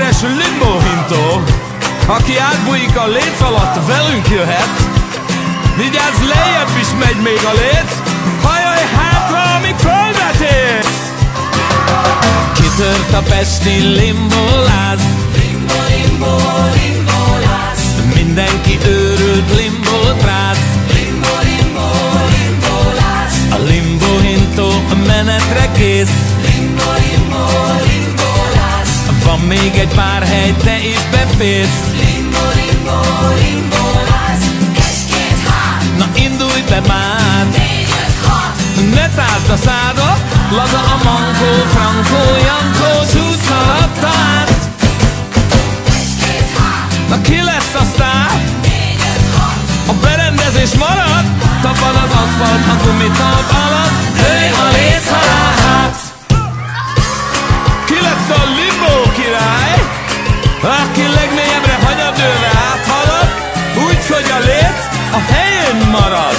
és limbo hintó Aki átbújik a léc alatt, velünk jöhet. Vigyázz, lejjebb is megy még a léc. Hajaj hátra, amíg földet ér Kitört a pesti limboláz Limbo, limbo, limbo láz. Mindenki őrült limbót ráz Limbo, limbo, limbo láz. A limbo hintó a menetre kész. Limbo, limbo, limbo láz Van még egy pár hely, te is beférsz. Limbo, limbo, limbo láz Egy-két hát, Na indulj be már. Négy, öt, hat. Ne tárd a szádat Laza a mankó, frankó, jankó Csúsz Aki legmélyebbre hanyadőre áthalad Úgy, hogy a léc a helyén marad.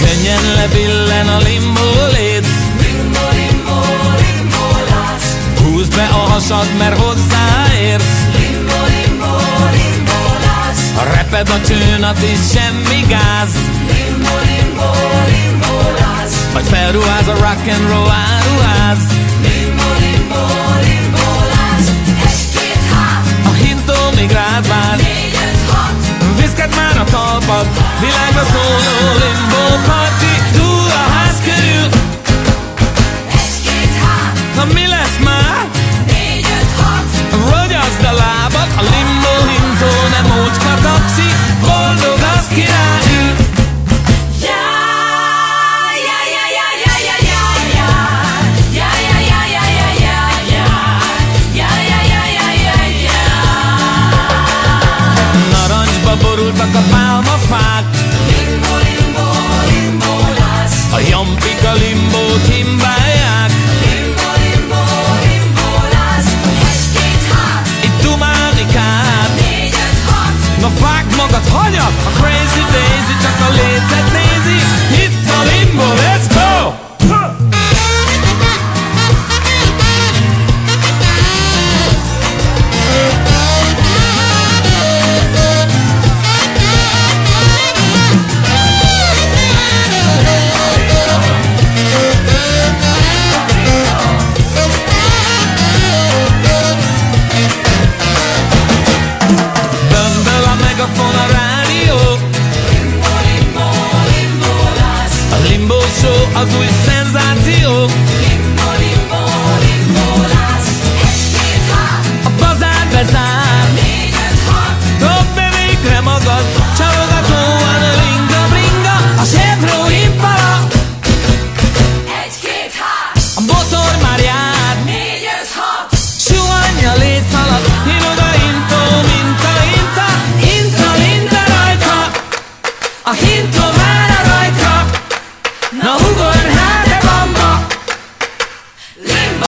Könnyen lebillen a limbo léc. Limbo, limbo, limbo láz Húzd be a hasad, mert hozzáérsz. Limbo, limbo, limbo Ha reped a csőnat is semmi gáz. Limbo, limbo, limbo láz Majd felruház a rock and roll áruház. limbo, limbo Borultak a pálmafák Limbo, limbo, limbo láz. A jampik a limbót himbálják Limbo, limbo, limbo láz. Egy-két hát, Itt dumálni kár négy, öt, hat. Na fák magad hagyat A crazy daisy szó, az új szenzáció. A bazár bezár. Négy, öt, hat Dobd be végre magad Csalogatóan ringa, linga, A Chevro Impala. Egy, két, hát A motor már jár. Négy, öt, hat Suhany a létszalad. Hívod a lintó, minta, inta. Inta, linta rajta. A hintó Now who gonna